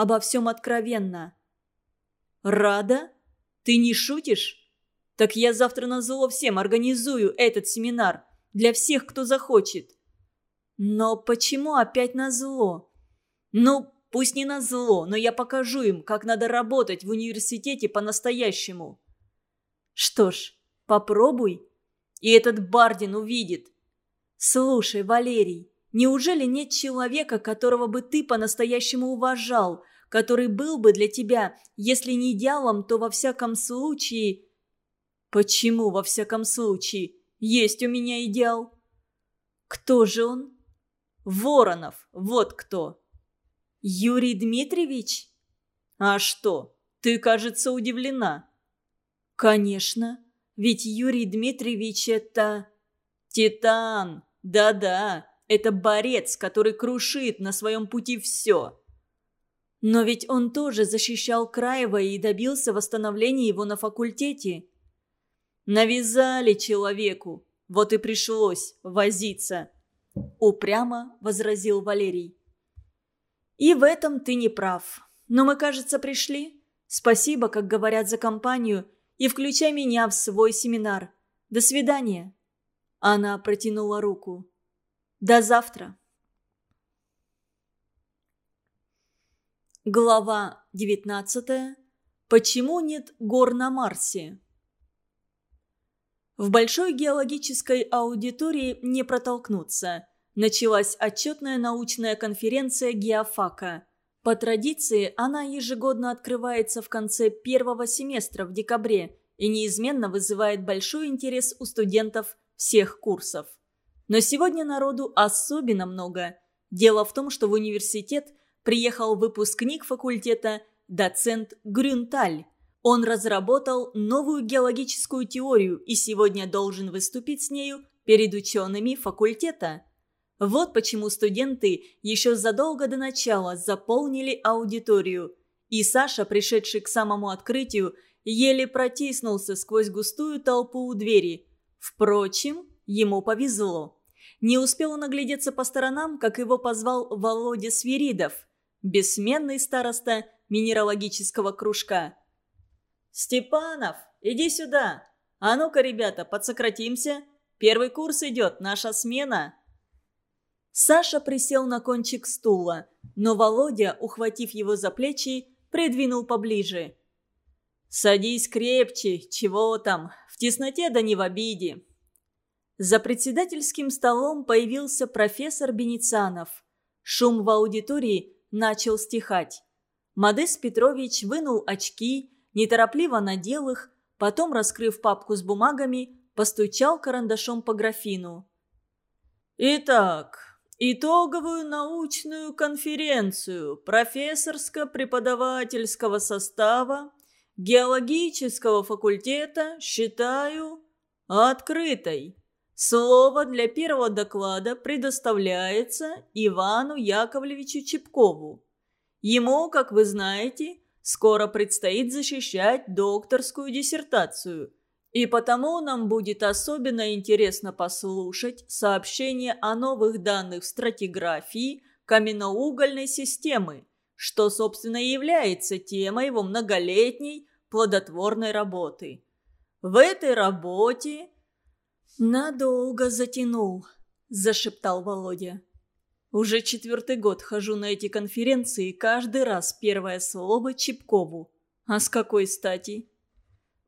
обо всем откровенно. «Рада? Ты не шутишь? Так я завтра на зло всем организую этот семинар. Для всех, кто захочет». «Но почему опять на зло?» «Ну, пусть не на зло, но я покажу им, как надо работать в университете по-настоящему». «Что ж, попробуй, и этот Бардин увидит». «Слушай, Валерий, неужели нет человека, которого бы ты по-настоящему уважал, который был бы для тебя, если не идеалом, то во всяком случае...» «Почему во всяком случае? Есть у меня идеал». «Кто же он?» «Воронов, вот кто». «Юрий Дмитриевич?» «А что, ты, кажется, удивлена». «Конечно, ведь Юрий Дмитриевич это...» «Титан! Да-да, это борец, который крушит на своем пути все». Но ведь он тоже защищал Краева и добился восстановления его на факультете. Навязали человеку, вот и пришлось возиться. Упрямо возразил Валерий. И в этом ты не прав. Но мы, кажется, пришли. Спасибо, как говорят за компанию, и включай меня в свой семинар. До свидания. Она протянула руку. До завтра. Глава 19. Почему нет гор на Марсе? В большой геологической аудитории не протолкнуться. Началась отчетная научная конференция геофака. По традиции она ежегодно открывается в конце первого семестра в декабре и неизменно вызывает большой интерес у студентов всех курсов. Но сегодня народу особенно много. Дело в том, что в университет – приехал выпускник факультета доцент Грюнталь. Он разработал новую геологическую теорию и сегодня должен выступить с нею перед учеными факультета. Вот почему студенты еще задолго до начала заполнили аудиторию. И Саша, пришедший к самому открытию, еле протиснулся сквозь густую толпу у двери. Впрочем, ему повезло. Не успел он оглядеться по сторонам, как его позвал Володя Свиридов – бессменный староста минералогического кружка. «Степанов, иди сюда! А ну-ка, ребята, подсократимся! Первый курс идет, наша смена!» Саша присел на кончик стула, но Володя, ухватив его за плечи, придвинул поближе. «Садись крепче, чего там, в тесноте да не в обиде!» За председательским столом появился профессор Беницанов. Шум в аудитории начал стихать. Модес Петрович вынул очки, неторопливо надел их, потом, раскрыв папку с бумагами, постучал карандашом по графину. «Итак, итоговую научную конференцию профессорско-преподавательского состава геологического факультета считаю открытой». Слово для первого доклада предоставляется Ивану Яковлевичу Чепкову. Ему, как вы знаете, скоро предстоит защищать докторскую диссертацию. И потому нам будет особенно интересно послушать сообщение о новых данных в стратиграфии каменноугольной системы, что, собственно, является темой его многолетней плодотворной работы. В этой работе «Надолго затянул», – зашептал Володя. «Уже четвертый год хожу на эти конференции, каждый раз первое слово Чепкову. А с какой стати?»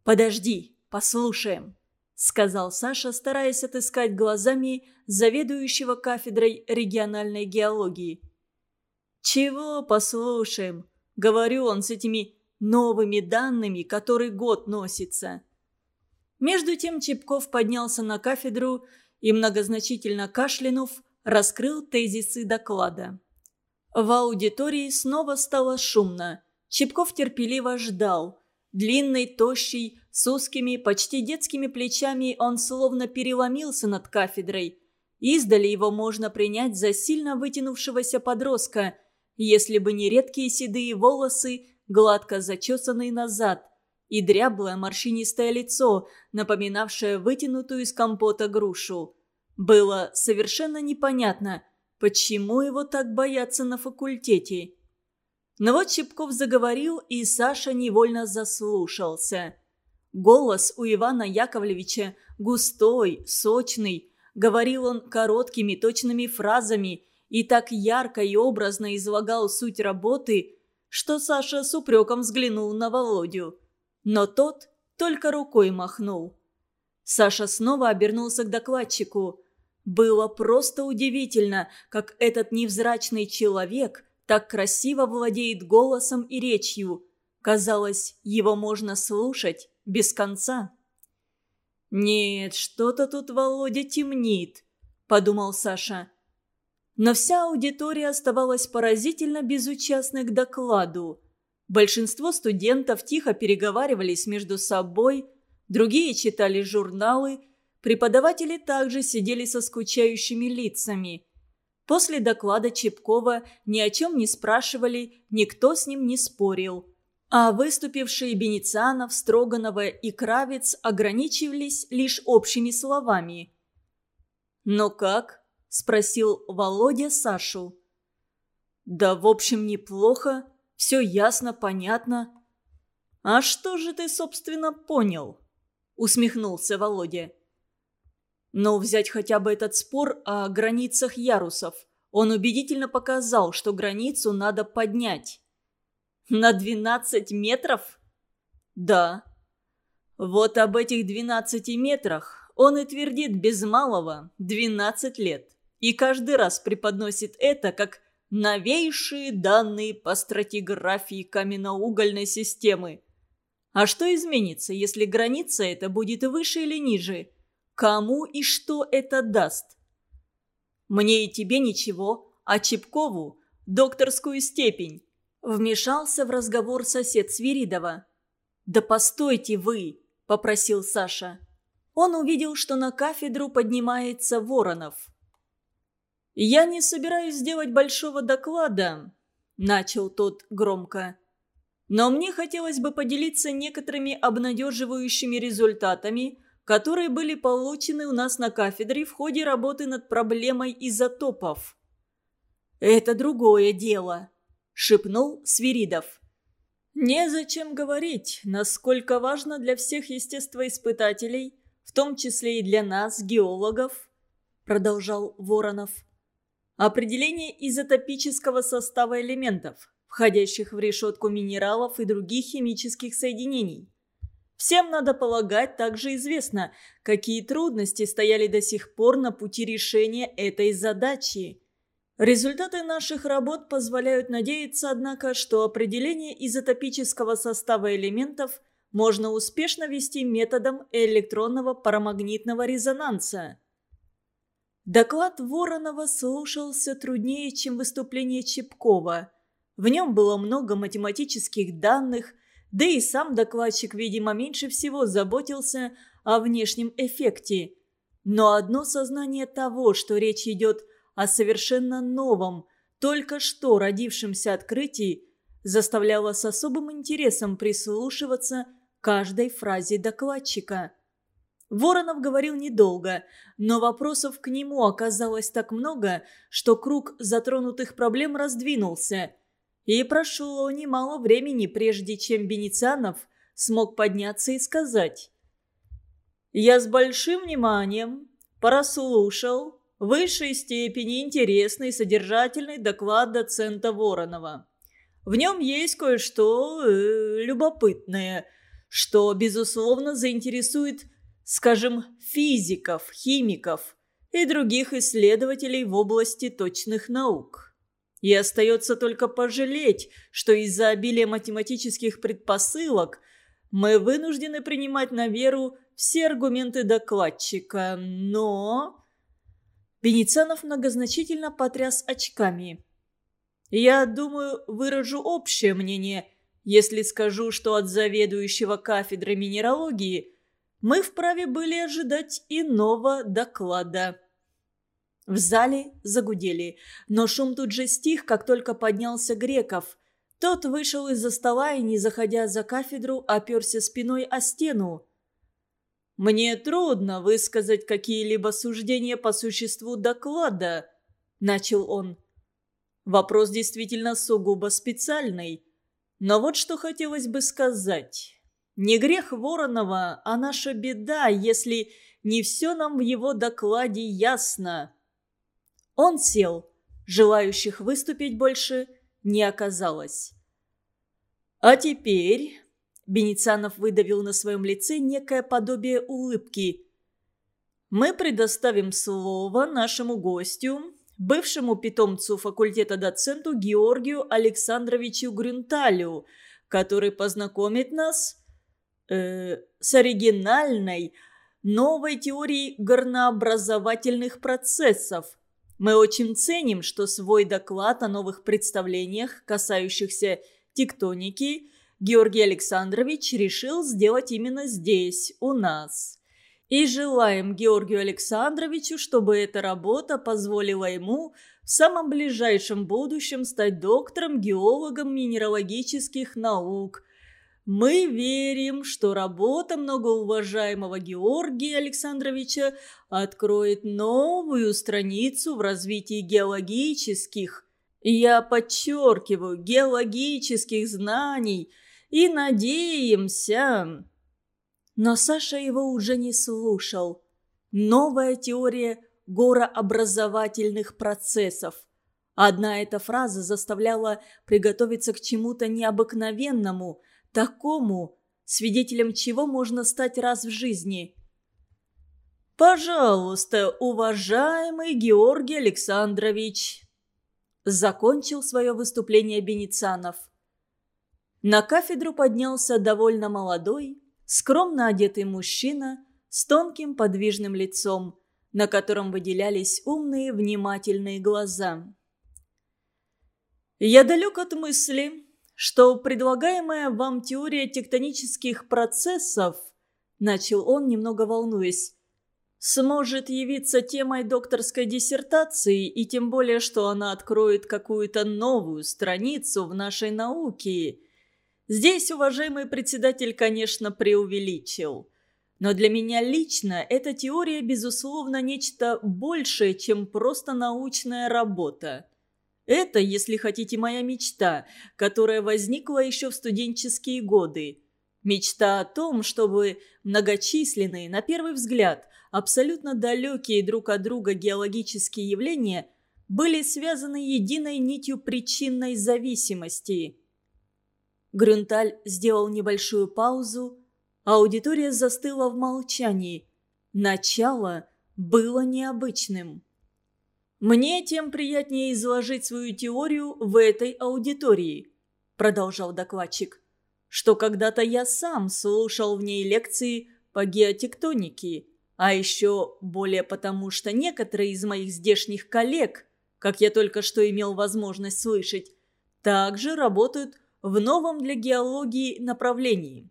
«Подожди, послушаем», – сказал Саша, стараясь отыскать глазами заведующего кафедрой региональной геологии. «Чего послушаем?» – говорю он с этими новыми данными, который год носится. Между тем Чепков поднялся на кафедру и, многозначительно кашлянув, раскрыл тезисы доклада. В аудитории снова стало шумно. Чепков терпеливо ждал. Длинный, тощий, с узкими, почти детскими плечами он словно переломился над кафедрой. Издали его можно принять за сильно вытянувшегося подростка, если бы не редкие седые волосы, гладко зачесанные назад, и дряблое морщинистое лицо, напоминавшее вытянутую из компота грушу. Было совершенно непонятно, почему его так боятся на факультете. Но вот Чепков заговорил, и Саша невольно заслушался. Голос у Ивана Яковлевича густой, сочный. Говорил он короткими, точными фразами и так ярко и образно излагал суть работы, что Саша с упреком взглянул на Володю. Но тот только рукой махнул. Саша снова обернулся к докладчику. Было просто удивительно, как этот невзрачный человек так красиво владеет голосом и речью. Казалось, его можно слушать без конца. «Нет, что-то тут Володя темнит», – подумал Саша. Но вся аудитория оставалась поразительно безучастной к докладу. Большинство студентов тихо переговаривались между собой, другие читали журналы, преподаватели также сидели со скучающими лицами. После доклада Чепкова ни о чем не спрашивали, никто с ним не спорил. А выступившие Беницанов, Строганова и Кравец ограничивались лишь общими словами. «Но как?» – спросил Володя Сашу. «Да, в общем, неплохо. Все ясно, понятно». «А что же ты, собственно, понял?» – усмехнулся Володя. Но взять хотя бы этот спор о границах ярусов. Он убедительно показал, что границу надо поднять. На 12 метров? Да. Вот об этих 12 метрах он и твердит без малого 12 лет. И каждый раз преподносит это как новейшие данные по стратиграфии каменноугольной системы. А что изменится, если граница эта будет выше или ниже – Кому и что это даст? Мне и тебе ничего, а Чепкову – докторскую степень. Вмешался в разговор сосед Свиридова. «Да постойте вы!» – попросил Саша. Он увидел, что на кафедру поднимается Воронов. «Я не собираюсь сделать большого доклада», – начал тот громко. «Но мне хотелось бы поделиться некоторыми обнадеживающими результатами – которые были получены у нас на кафедре в ходе работы над проблемой изотопов. «Это другое дело», – шепнул Свиридов. «Незачем говорить, насколько важно для всех естествоиспытателей, в том числе и для нас, геологов», – продолжал Воронов. «Определение изотопического состава элементов, входящих в решетку минералов и других химических соединений. Всем, надо полагать, также известно, какие трудности стояли до сих пор на пути решения этой задачи. Результаты наших работ позволяют надеяться, однако, что определение изотопического состава элементов можно успешно вести методом электронного парамагнитного резонанса. Доклад Воронова слушался труднее, чем выступление Чепкова. В нем было много математических данных, да и сам докладчик, видимо, меньше всего заботился о внешнем эффекте. Но одно сознание того, что речь идет о совершенно новом, только что родившемся открытии, заставляло с особым интересом прислушиваться каждой фразе докладчика. Воронов говорил недолго, но вопросов к нему оказалось так много, что круг затронутых проблем раздвинулся – и прошло немало времени, прежде чем Беницанов смог подняться и сказать. «Я с большим вниманием прослушал в высшей степени интересный содержательный доклад доцента Воронова. В нем есть кое-что э, любопытное, что, безусловно, заинтересует, скажем, физиков, химиков и других исследователей в области точных наук». И остается только пожалеть, что из-за обилия математических предпосылок мы вынуждены принимать на веру все аргументы докладчика, но... Беницанов многозначительно потряс очками. «Я думаю, выражу общее мнение, если скажу, что от заведующего кафедры минералогии мы вправе были ожидать иного доклада». В зале загудели, но шум тут же стих, как только поднялся Греков. Тот вышел из-за стола и, не заходя за кафедру, оперся спиной о стену. «Мне трудно высказать какие-либо суждения по существу доклада», — начал он. Вопрос действительно сугубо специальный. Но вот что хотелось бы сказать. Не грех Воронова, а наша беда, если не все нам в его докладе ясно. Он сел. Желающих выступить больше не оказалось. А теперь... Беницанов выдавил на своем лице некое подобие улыбки. «Мы предоставим слово нашему гостю, бывшему питомцу факультета доценту Георгию Александровичу Грюнталю, который познакомит нас э, с оригинальной, новой теорией горнообразовательных процессов. Мы очень ценим, что свой доклад о новых представлениях, касающихся тектоники, Георгий Александрович решил сделать именно здесь, у нас. И желаем Георгию Александровичу, чтобы эта работа позволила ему в самом ближайшем будущем стать доктором-геологом минералогических наук. Мы верим, что работа многоуважаемого Георгия Александровича откроет новую страницу в развитии геологических, я подчеркиваю, геологических знаний и надеемся... Но Саша его уже не слушал. Новая теория горообразовательных процессов. Одна эта фраза заставляла приготовиться к чему-то необыкновенному, такому, свидетелем чего можно стать раз в жизни. «Пожалуйста, уважаемый Георгий Александрович», закончил свое выступление Беницанов. На кафедру поднялся довольно молодой, скромно одетый мужчина с тонким подвижным лицом, на котором выделялись умные внимательные глаза. «Я далек от мысли, что предлагаемая вам теория тектонических процессов, начал он, немного волнуясь, сможет явиться темой докторской диссертации, и тем более, что она откроет какую-то новую страницу в нашей науке. Здесь уважаемый председатель, конечно, преувеличил. Но для меня лично эта теория, безусловно, нечто большее, чем просто научная работа. Это, если хотите, моя мечта, которая возникла еще в студенческие годы. Мечта о том, чтобы многочисленные, на первый взгляд, абсолютно далекие друг от друга геологические явления были связаны единой нитью причинной зависимости. Грюнталь сделал небольшую паузу, аудитория застыла в молчании. Начало было необычным. «Мне тем приятнее изложить свою теорию в этой аудитории», продолжал докладчик, «что когда-то я сам слушал в ней лекции по геотектонике, а еще более потому, что некоторые из моих здешних коллег, как я только что имел возможность слышать, также работают в новом для геологии направлении.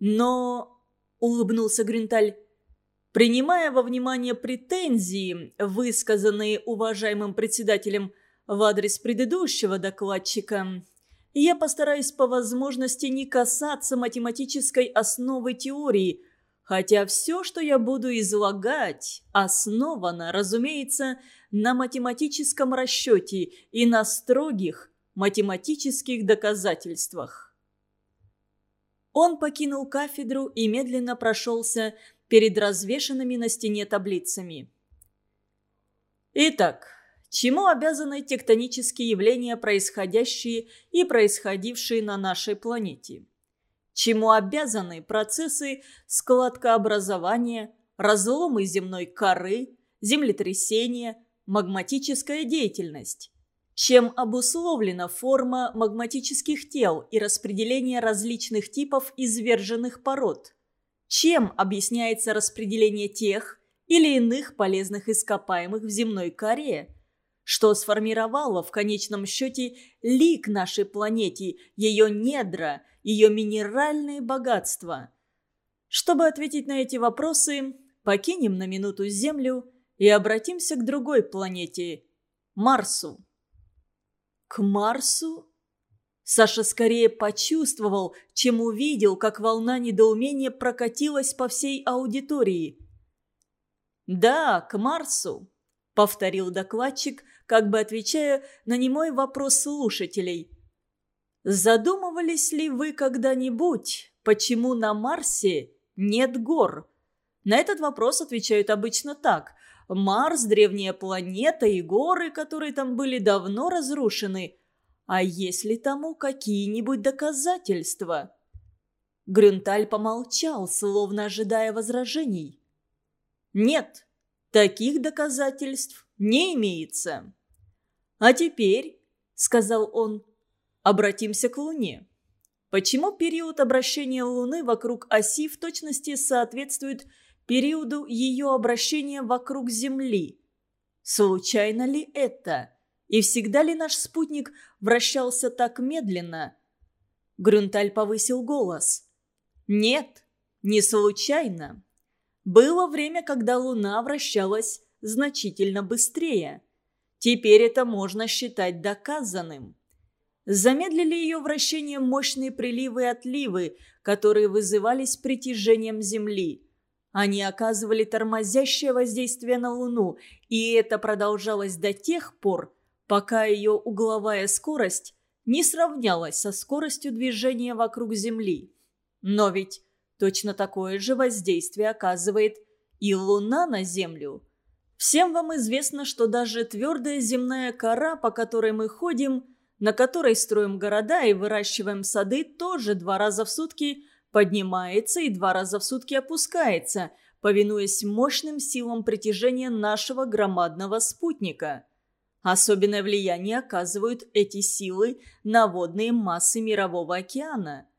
Но, улыбнулся Гринталь, принимая во внимание претензии, высказанные уважаемым председателем в адрес предыдущего докладчика, я постараюсь по возможности не касаться математической основы теории – Хотя все, что я буду излагать, основано, разумеется, на математическом расчете и на строгих математических доказательствах. Он покинул кафедру и медленно прошелся перед развешанными на стене таблицами. Итак, чему обязаны тектонические явления, происходящие и происходившие на нашей планете? чему обязаны процессы складкообразования, разломы земной коры, землетрясения, магматическая деятельность. Чем обусловлена форма магматических тел и распределение различных типов изверженных пород? Чем объясняется распределение тех или иных полезных ископаемых в земной коре? Что сформировало в конечном счете лик нашей планете, ее недра – ее минеральные богатства. Чтобы ответить на эти вопросы, покинем на минуту Землю и обратимся к другой планете – Марсу. К Марсу? Саша скорее почувствовал, чем увидел, как волна недоумения прокатилась по всей аудитории. «Да, к Марсу», – повторил докладчик, как бы отвечая на немой вопрос слушателей. Задумывались ли вы когда-нибудь, почему на Марсе нет гор? На этот вопрос отвечают обычно так. Марс – древняя планета, и горы, которые там были, давно разрушены. А есть ли тому какие-нибудь доказательства? Грюнталь помолчал, словно ожидая возражений. «Нет, таких доказательств не имеется». «А теперь», — сказал он, — «обратимся к Луне». Почему период обращения Луны вокруг оси в точности соответствует периоду ее обращения вокруг Земли? Случайно ли это? И всегда ли наш спутник вращался так медленно? Грюнталь повысил голос. Нет, не случайно. Было время, когда Луна вращалась значительно быстрее. Теперь это можно считать доказанным. Замедлили ее вращение мощные приливы и отливы, которые вызывались притяжением Земли. Они оказывали тормозящее воздействие на Луну, и это продолжалось до тех пор, пока ее угловая скорость не сравнялась со скоростью движения вокруг Земли. Но ведь точно такое же воздействие оказывает и Луна на Землю. Всем вам известно, что даже твердая земная кора, по которой мы ходим, на которой строим города и выращиваем сады, тоже два раза в сутки поднимается и два раза в сутки опускается, повинуясь мощным силам притяжения нашего громадного спутника. Особенное влияние оказывают эти силы на водные массы Мирового океана –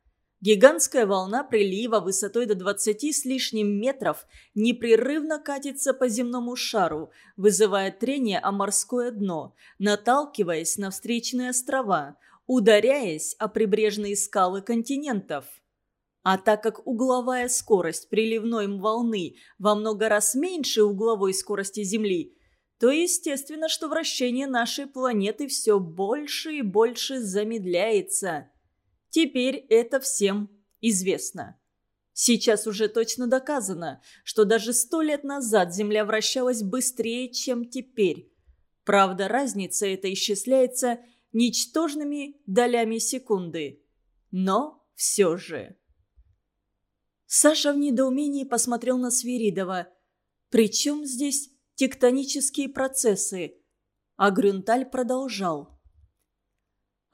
Гигантская волна прилива высотой до 20 с лишним метров непрерывно катится по земному шару, вызывая трение о морское дно, наталкиваясь на встречные острова, ударяясь о прибрежные скалы континентов. А так как угловая скорость приливной волны во много раз меньше угловой скорости Земли, то естественно, что вращение нашей планеты все больше и больше замедляется – Теперь это всем известно. Сейчас уже точно доказано, что даже сто лет назад Земля вращалась быстрее, чем теперь. Правда, разница эта исчисляется ничтожными долями секунды. Но все же... Саша в недоумении посмотрел на Свиридова. «Причем здесь тектонические процессы?» А Грюнталь продолжал.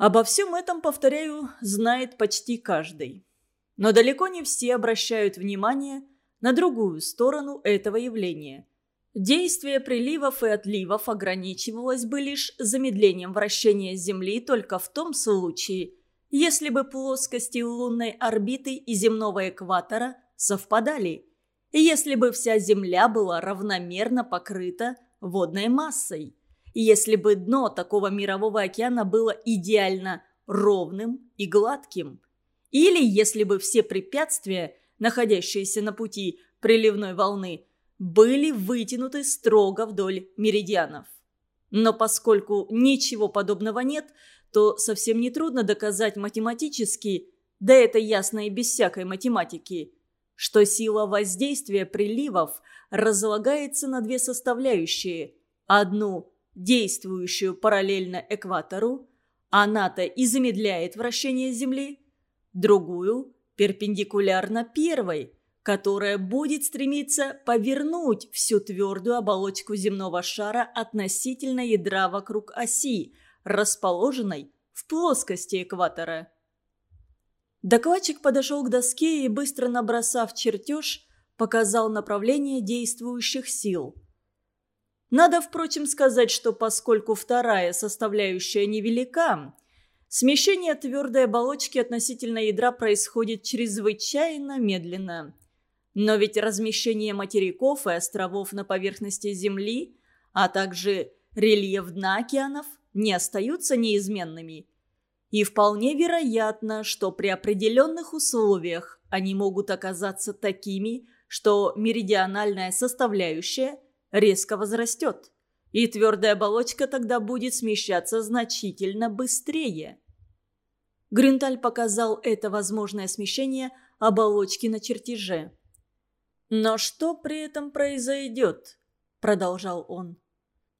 Обо всем этом, повторяю, знает почти каждый. Но далеко не все обращают внимание на другую сторону этого явления. Действие приливов и отливов ограничивалось бы лишь замедлением вращения Земли только в том случае, если бы плоскости лунной орбиты и земного экватора совпадали, если бы вся Земля была равномерно покрыта водной массой. Если бы дно такого мирового океана было идеально ровным и гладким. Или если бы все препятствия, находящиеся на пути приливной волны, были вытянуты строго вдоль меридианов. Но поскольку ничего подобного нет, то совсем нетрудно доказать математически, да это ясно и без всякой математики, что сила воздействия приливов разлагается на две составляющие. Одну действующую параллельно экватору, она-то и замедляет вращение Земли, другую – перпендикулярно первой, которая будет стремиться повернуть всю твердую оболочку земного шара относительно ядра вокруг оси, расположенной в плоскости экватора. Докладчик подошел к доске и, быстро набросав чертеж, показал направление действующих сил – надо, впрочем, сказать, что поскольку вторая составляющая невелика, смещение твердой оболочки относительно ядра происходит чрезвычайно медленно. Но ведь размещение материков и островов на поверхности Земли, а также рельеф дна океанов не остаются неизменными. И вполне вероятно, что при определенных условиях они могут оказаться такими, что меридиональная составляющая – резко возрастет, и твердая оболочка тогда будет смещаться значительно быстрее. Грюнталь показал это возможное смещение оболочки на чертеже. «Но что при этом произойдет?» – продолжал он.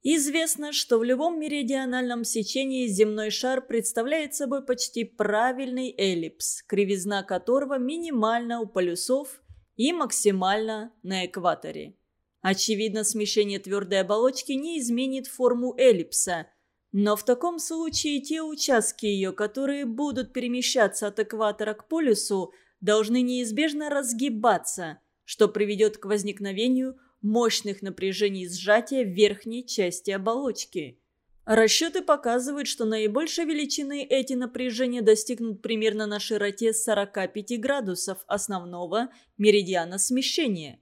Известно, что в любом меридиональном сечении земной шар представляет собой почти правильный эллипс, кривизна которого минимальна у полюсов и максимальна на экваторе. Очевидно, смешение твердой оболочки не изменит форму эллипса, но в таком случае те участки ее, которые будут перемещаться от экватора к полюсу, должны неизбежно разгибаться, что приведет к возникновению мощных напряжений сжатия верхней части оболочки. Расчеты показывают, что наибольшей величины эти напряжения достигнут примерно на широте 45 градусов основного меридиана смещения.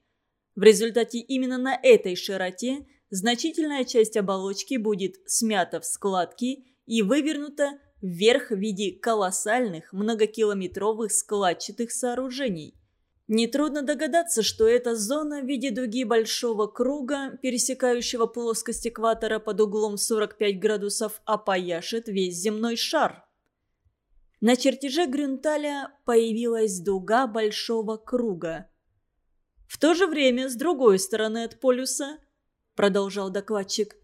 В результате именно на этой широте значительная часть оболочки будет смята в складки и вывернута вверх в виде колоссальных многокилометровых складчатых сооружений. Нетрудно догадаться, что эта зона в виде дуги большого круга, пересекающего плоскость экватора под углом 45 градусов, опояшет весь земной шар. На чертеже Грюнталя появилась дуга большого круга. В то же время, с другой стороны от полюса, продолжал докладчик,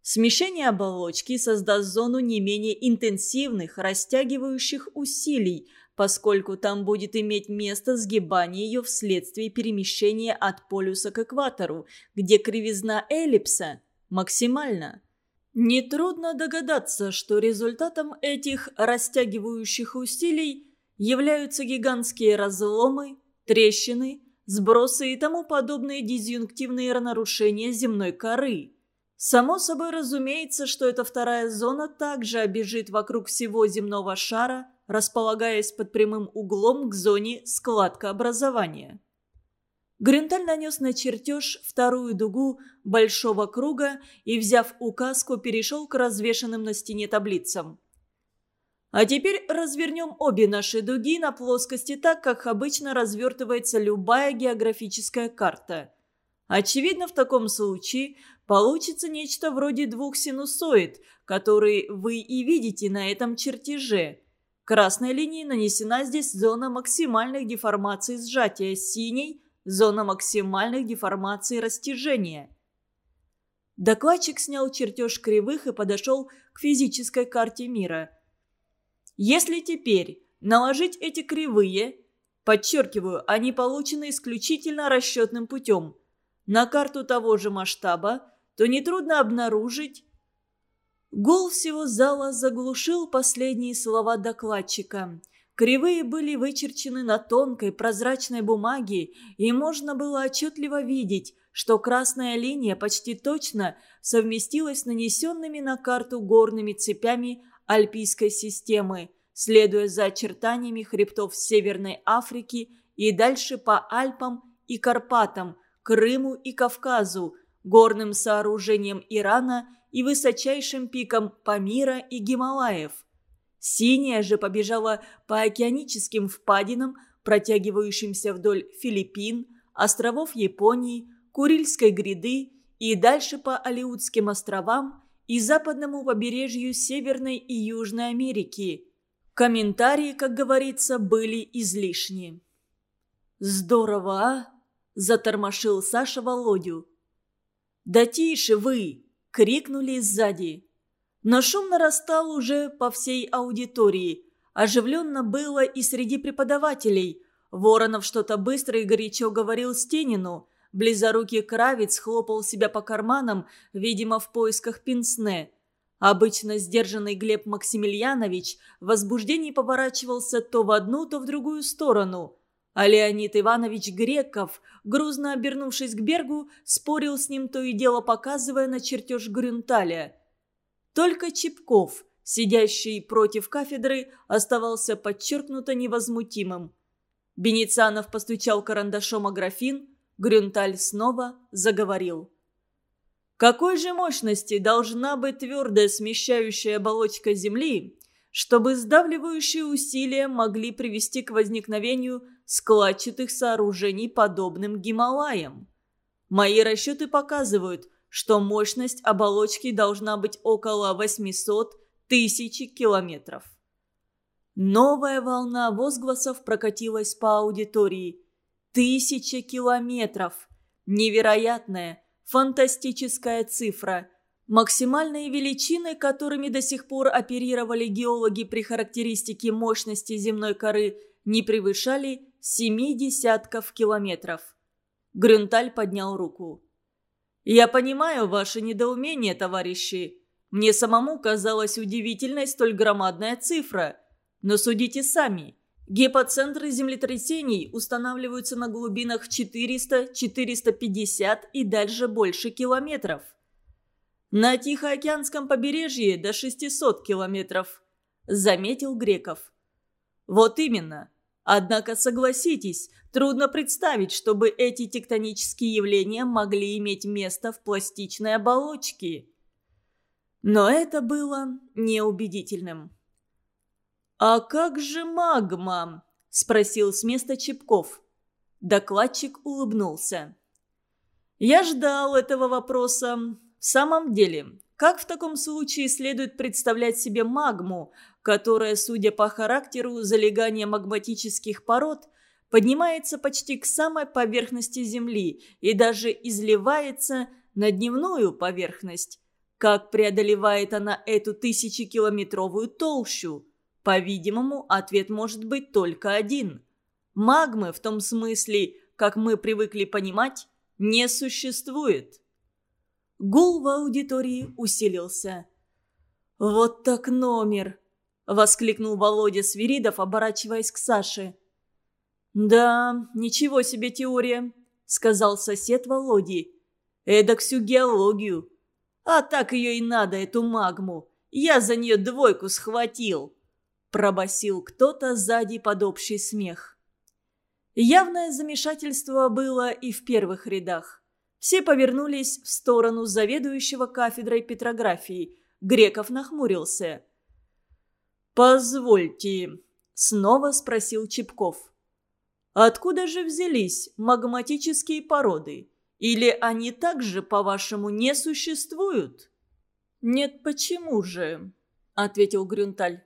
смещение оболочки создаст зону не менее интенсивных, растягивающих усилий – поскольку там будет иметь место сгибание ее вследствие перемещения от полюса к экватору, где кривизна эллипса максимальна. Нетрудно догадаться, что результатом этих растягивающих усилий являются гигантские разломы, трещины, сбросы и тому подобные дизъюнктивные нарушения земной коры. Само собой разумеется, что эта вторая зона также обежит вокруг всего земного шара – располагаясь под прямым углом к зоне складкообразования. Грюнталь нанес на чертеж вторую дугу большого круга и, взяв указку, перешел к развешанным на стене таблицам. А теперь развернем обе наши дуги на плоскости так, как обычно развертывается любая географическая карта. Очевидно, в таком случае получится нечто вроде двух синусоид, которые вы и видите на этом чертеже. Красной линией нанесена здесь зона максимальных деформаций сжатия, синей – зона максимальных деформаций растяжения. Докладчик снял чертеж кривых и подошел к физической карте мира. Если теперь наложить эти кривые, подчеркиваю, они получены исключительно расчетным путем, на карту того же масштаба, то нетрудно обнаружить, Гул всего зала заглушил последние слова докладчика. Кривые были вычерчены на тонкой прозрачной бумаге, и можно было отчетливо видеть, что красная линия почти точно совместилась с нанесенными на карту горными цепями альпийской системы, следуя за очертаниями хребтов Северной Африки и дальше по Альпам и Карпатам, Крыму и Кавказу, горным сооружениям Ирана и высочайшим пиком Памира и Гималаев. Синяя же побежала по океаническим впадинам, протягивающимся вдоль Филиппин, островов Японии, Курильской гряды и дальше по Алиутским островам и западному побережью Северной и Южной Америки. Комментарии, как говорится, были излишни. «Здорово, а?» – затормошил Саша Володю. «Да тише вы!» – крикнули сзади. Но шум нарастал уже по всей аудитории. Оживленно было и среди преподавателей. Воронов что-то быстро и горячо говорил Стенину. Близорукий Кравец хлопал себя по карманам, видимо, в поисках пенсне. Обычно сдержанный Глеб Максимiliaнович в возбуждении поворачивался то в одну, то в другую сторону – а Леонид Иванович Греков, грузно обернувшись к Бергу, спорил с ним то и дело, показывая на чертеж Грюнталя. Только Чепков, сидящий против кафедры, оставался подчеркнуто невозмутимым. Беницанов постучал карандашом о графин, Грюнталь снова заговорил. Какой же мощности должна быть твердая смещающая оболочка Земли, чтобы сдавливающие усилия могли привести к возникновению складчатых сооружений, подобным Гималаям. Мои расчеты показывают, что мощность оболочки должна быть около 800 тысяч километров. Новая волна возгласов прокатилась по аудитории. Тысяча километров! Невероятная, фантастическая цифра – Максимальные величины, которыми до сих пор оперировали геологи при характеристике мощности земной коры, не превышали семи десятков километров. Грюнталь поднял руку. «Я понимаю ваше недоумение, товарищи. Мне самому казалась удивительной столь громадная цифра. Но судите сами. Гепоцентры землетрясений устанавливаются на глубинах 400, 450 и дальше больше километров. На Тихоокеанском побережье до 600 километров, заметил Греков. Вот именно. Однако согласитесь, трудно представить, чтобы эти тектонические явления могли иметь место в пластичной оболочке. Но это было неубедительным. «А как же магма?» – спросил с места Чепков. Докладчик улыбнулся. «Я ждал этого вопроса. В самом деле, как в таком случае следует представлять себе магму, которая, судя по характеру залегания магматических пород, поднимается почти к самой поверхности Земли и даже изливается на дневную поверхность? Как преодолевает она эту тысячекилометровую толщу? По-видимому, ответ может быть только один. Магмы в том смысле, как мы привыкли понимать, не существует. Гул в аудитории усилился. «Вот так номер!» – воскликнул Володя Свиридов, оборачиваясь к Саше. «Да, ничего себе теория», – сказал сосед Володи. «Эдак всю геологию. А так ее и надо, эту магму. Я за нее двойку схватил» пробасил кто-то сзади под общий смех. Явное замешательство было и в первых рядах. Все повернулись в сторону заведующего кафедрой петрографии. Греков нахмурился. «Позвольте», — снова спросил Чепков. «Откуда же взялись магматические породы? Или они также, по-вашему, не существуют?» «Нет, почему же?» — ответил Грюнталь.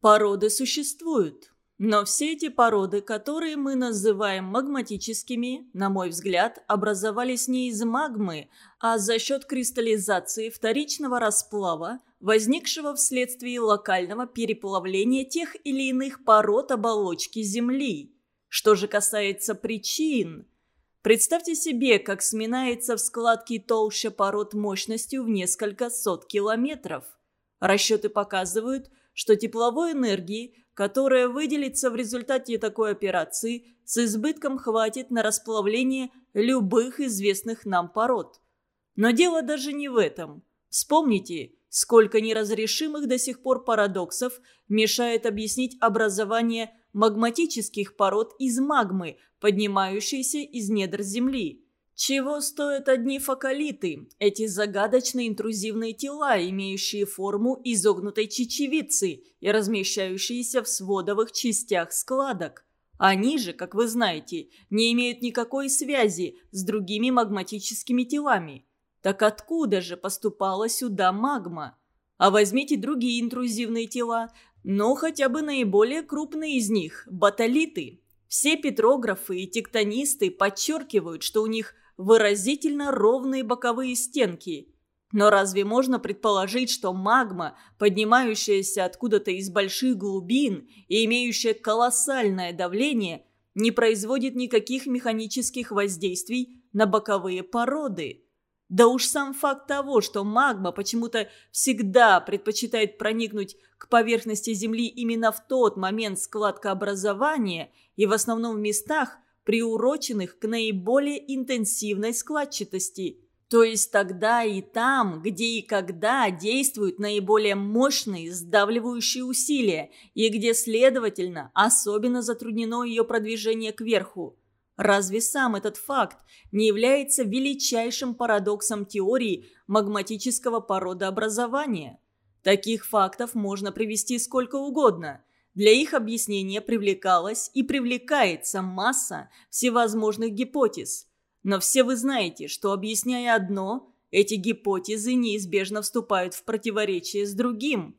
Породы существуют. Но все эти породы, которые мы называем магматическими, на мой взгляд, образовались не из магмы, а за счет кристаллизации вторичного расплава, возникшего вследствие локального переплавления тех или иных пород оболочки Земли. Что же касается причин, представьте себе, как сминается в складке толща пород мощностью в несколько сот километров. Расчеты показывают – что тепловой энергии, которая выделится в результате такой операции, с избытком хватит на расплавление любых известных нам пород. Но дело даже не в этом. Вспомните, сколько неразрешимых до сих пор парадоксов мешает объяснить образование магматических пород из магмы, поднимающейся из недр Земли. Чего стоят одни фокалиты, эти загадочные интрузивные тела, имеющие форму изогнутой чечевицы и размещающиеся в сводовых частях складок? Они же, как вы знаете, не имеют никакой связи с другими магматическими телами. Так откуда же поступала сюда магма? А возьмите другие интрузивные тела, но хотя бы наиболее крупные из них – батолиты. Все петрографы и тектонисты подчеркивают, что у них – выразительно ровные боковые стенки. Но разве можно предположить, что магма, поднимающаяся откуда-то из больших глубин и имеющая колоссальное давление, не производит никаких механических воздействий на боковые породы? Да уж сам факт того, что магма почему-то всегда предпочитает проникнуть к поверхности Земли именно в тот момент складкообразования и в основном в местах, приуроченных к наиболее интенсивной складчатости. То есть тогда и там, где и когда действуют наиболее мощные сдавливающие усилия, и где, следовательно, особенно затруднено ее продвижение кверху. Разве сам этот факт не является величайшим парадоксом теории магматического породообразования? Таких фактов можно привести сколько угодно – для их объяснения привлекалась и привлекается масса всевозможных гипотез. Но все вы знаете, что объясняя одно, эти гипотезы неизбежно вступают в противоречие с другим.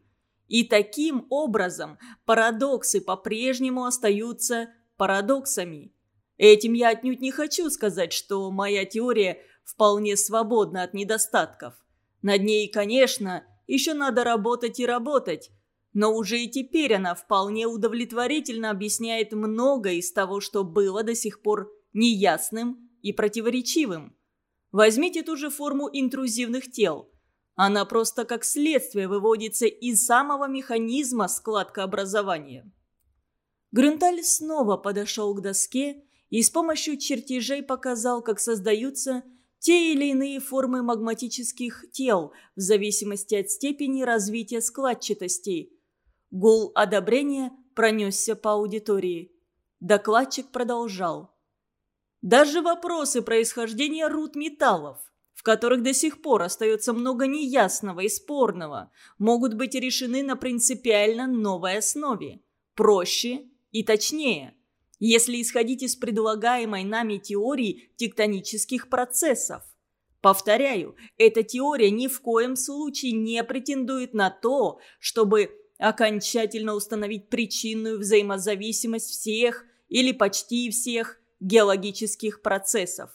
И таким образом парадоксы по-прежнему остаются парадоксами. Этим я отнюдь не хочу сказать, что моя теория вполне свободна от недостатков. Над ней, конечно, еще надо работать и работать. Но уже и теперь она вполне удовлетворительно объясняет многое из того, что было до сих пор неясным и противоречивым. Возьмите ту же форму интрузивных тел. Она просто как следствие выводится из самого механизма складкообразования. Грюнталь снова подошел к доске и с помощью чертежей показал, как создаются те или иные формы магматических тел в зависимости от степени развития складчатости. Гул одобрения пронесся по аудитории. Докладчик продолжал. Даже вопросы происхождения руд металлов, в которых до сих пор остается много неясного и спорного, могут быть решены на принципиально новой основе. Проще и точнее, если исходить из предлагаемой нами теории тектонических процессов. Повторяю, эта теория ни в коем случае не претендует на то, чтобы окончательно установить причинную взаимозависимость всех или почти всех геологических процессов.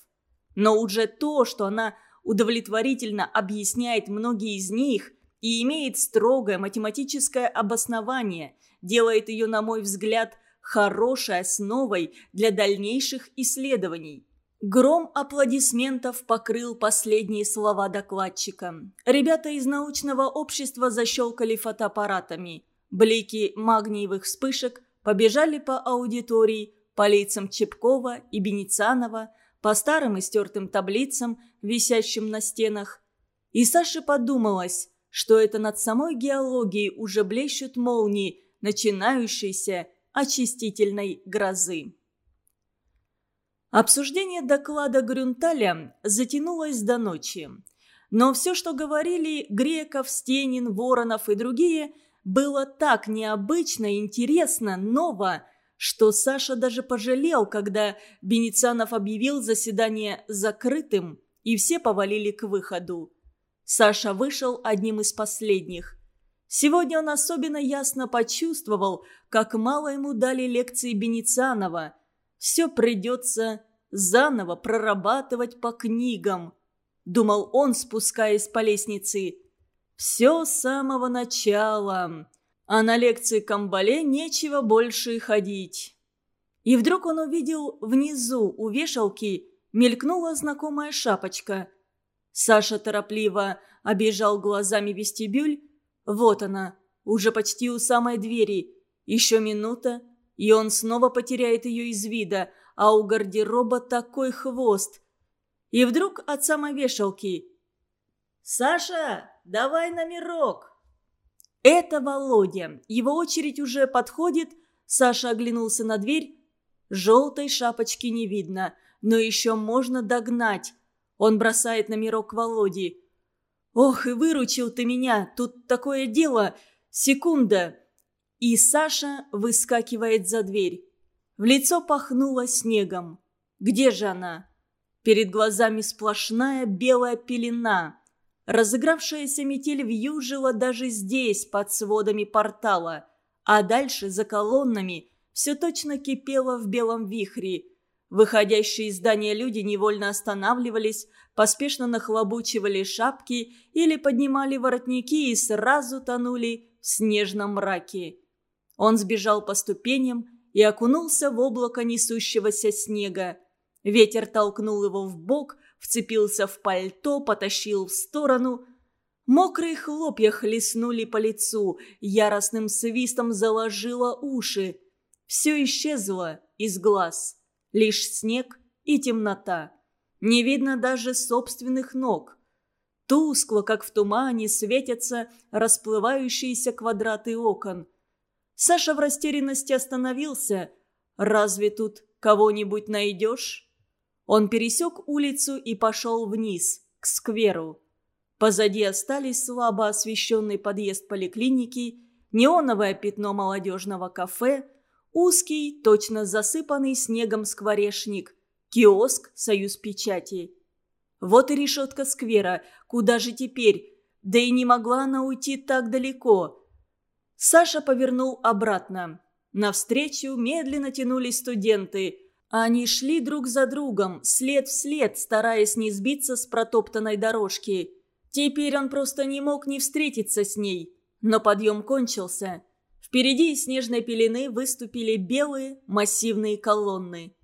Но уже то, что она удовлетворительно объясняет многие из них и имеет строгое математическое обоснование, делает ее, на мой взгляд, хорошей основой для дальнейших исследований. Гром аплодисментов покрыл последние слова докладчика. Ребята из научного общества защелкали фотоаппаратами. Блики магниевых вспышек побежали по аудитории, по лицам Чепкова и Беницанова, по старым и стертым таблицам, висящим на стенах. И Саше подумалось, что это над самой геологией уже блещут молнии начинающейся очистительной грозы. Обсуждение доклада Грюнталя затянулось до ночи. Но все, что говорили Греков, Стенин, Воронов и другие, было так необычно, интересно, ново, что Саша даже пожалел, когда Беницанов объявил заседание закрытым, и все повалили к выходу. Саша вышел одним из последних. Сегодня он особенно ясно почувствовал, как мало ему дали лекции Беницанова. Все придется заново прорабатывать по книгам, думал он, спускаясь по лестнице. Все с самого начала а на лекции Камбале нечего больше ходить. И вдруг он увидел внизу у вешалки мелькнула знакомая шапочка. Саша торопливо обежал глазами вестибюль. Вот она, уже почти у самой двери. Еще минута, и он снова потеряет ее из вида, а у гардероба такой хвост. И вдруг от самой вешалки. «Саша, давай номерок!» «Это Володя. Его очередь уже подходит». Саша оглянулся на дверь. Желтой шапочки не видно, но еще можно догнать. Он бросает номерок Володе. «Ох, и выручил ты меня! Тут такое дело! Секунда!» И Саша выскакивает за дверь. В лицо пахнуло снегом. «Где же она?» Перед глазами сплошная белая пелена. Разыгравшаяся метель вьюжила даже здесь, под сводами портала, а дальше, за колоннами, все точно кипело в белом вихре. Выходящие из здания люди невольно останавливались, поспешно нахлобучивали шапки или поднимали воротники и сразу тонули в снежном мраке. Он сбежал по ступеням и окунулся в облако несущегося снега. Ветер толкнул его в бок, вцепился в пальто, потащил в сторону. Мокрые хлопья хлестнули по лицу, яростным свистом заложило уши. Все исчезло из глаз. Лишь снег и темнота. Не видно даже собственных ног. Тускло, как в тумане, светятся расплывающиеся квадраты окон. Саша в растерянности остановился. «Разве тут кого-нибудь найдешь?» Он пересек улицу и пошел вниз, к скверу. Позади остались слабо освещенный подъезд поликлиники, неоновое пятно молодежного кафе, узкий, точно засыпанный снегом скворечник, киоск «Союз печати». Вот и решетка сквера, куда же теперь? Да и не могла она уйти так далеко. Саша повернул обратно. Навстречу медленно тянулись студенты – они шли друг за другом, след в след, стараясь не сбиться с протоптанной дорожки. Теперь он просто не мог не встретиться с ней. Но подъем кончился. Впереди из снежной пелены выступили белые массивные колонны.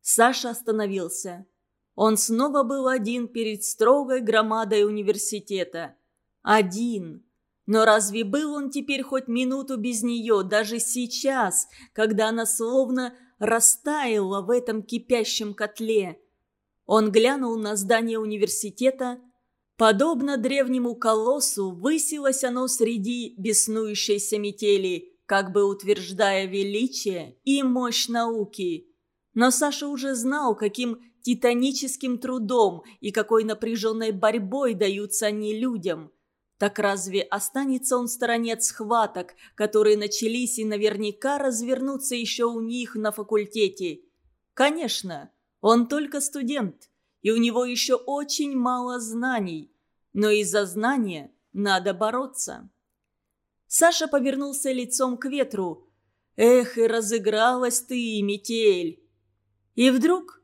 Саша остановился. Он снова был один перед строгой громадой университета. Один. Но разве был он теперь хоть минуту без нее, даже сейчас, когда она словно растаяла в этом кипящем котле? Он глянул на здание университета. Подобно древнему колоссу, высилось оно среди беснующейся метели, как бы утверждая величие и мощь науки. Но Саша уже знал, каким титаническим трудом и какой напряженной борьбой даются они людям. Так разве останется он в стороне от схваток, которые начались и наверняка развернутся еще у них на факультете? Конечно, он только студент, и у него еще очень мало знаний, но из-за знания надо бороться. Саша повернулся лицом к ветру. «Эх, и разыгралась ты, метель!» И вдруг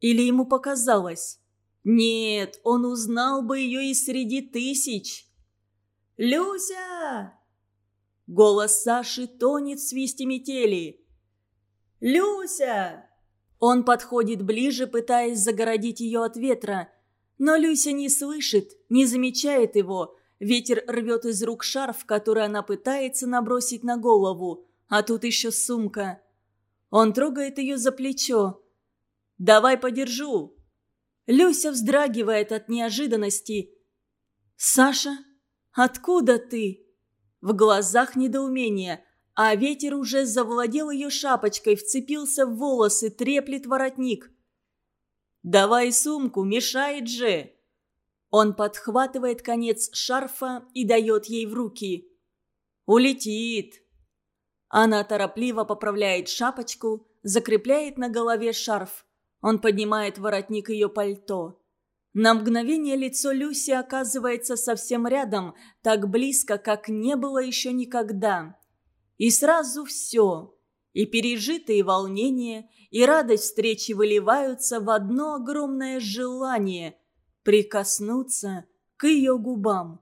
или ему показалось? Нет, он узнал бы ее и среди тысяч. «Люся!» Голос Саши тонет в свисте метели. «Люся!» Он подходит ближе, пытаясь загородить ее от ветра. Но Люся не слышит, не замечает его. Ветер рвет из рук шарф, который она пытается набросить на голову. А тут еще сумка. Он трогает ее за плечо. Давай подержу!» Люся вздрагивает от неожиданности. «Саша, откуда ты?» В глазах недоумение, а ветер уже завладел ее шапочкой, вцепился в волосы, треплет воротник. «Давай сумку, мешает же!» Он подхватывает конец шарфа и дает ей в руки. «Улетит!» Она торопливо поправляет шапочку, закрепляет на голове шарф. Он поднимает воротник ее пальто. На мгновение лицо Люси оказывается совсем рядом, так близко, как не было еще никогда. И сразу все. И пережитые волнения, и радость встречи выливаются в одно огромное желание – прикоснуться к ее губам.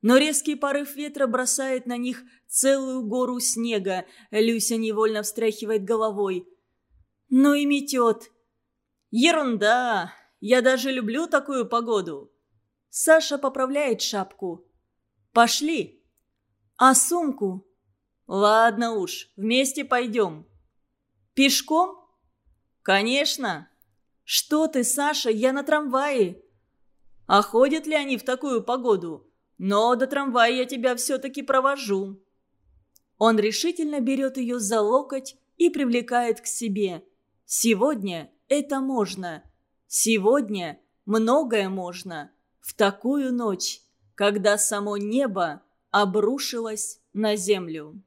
Но резкий порыв ветра бросает на них целую гору снега. Люся невольно встряхивает головой. «Ну и метет!» «Ерунда! Я даже люблю такую погоду!» Саша поправляет шапку. «Пошли!» «А сумку?» «Ладно уж, вместе пойдем». «Пешком?» «Конечно!» «Что ты, Саша, я на трамвае!» «А ходят ли они в такую погоду? Но до трамвая я тебя все-таки провожу». Он решительно берет ее за локоть и привлекает к себе. Сегодня это можно. Сегодня многое можно. В такую ночь, когда само небо обрушилось на землю.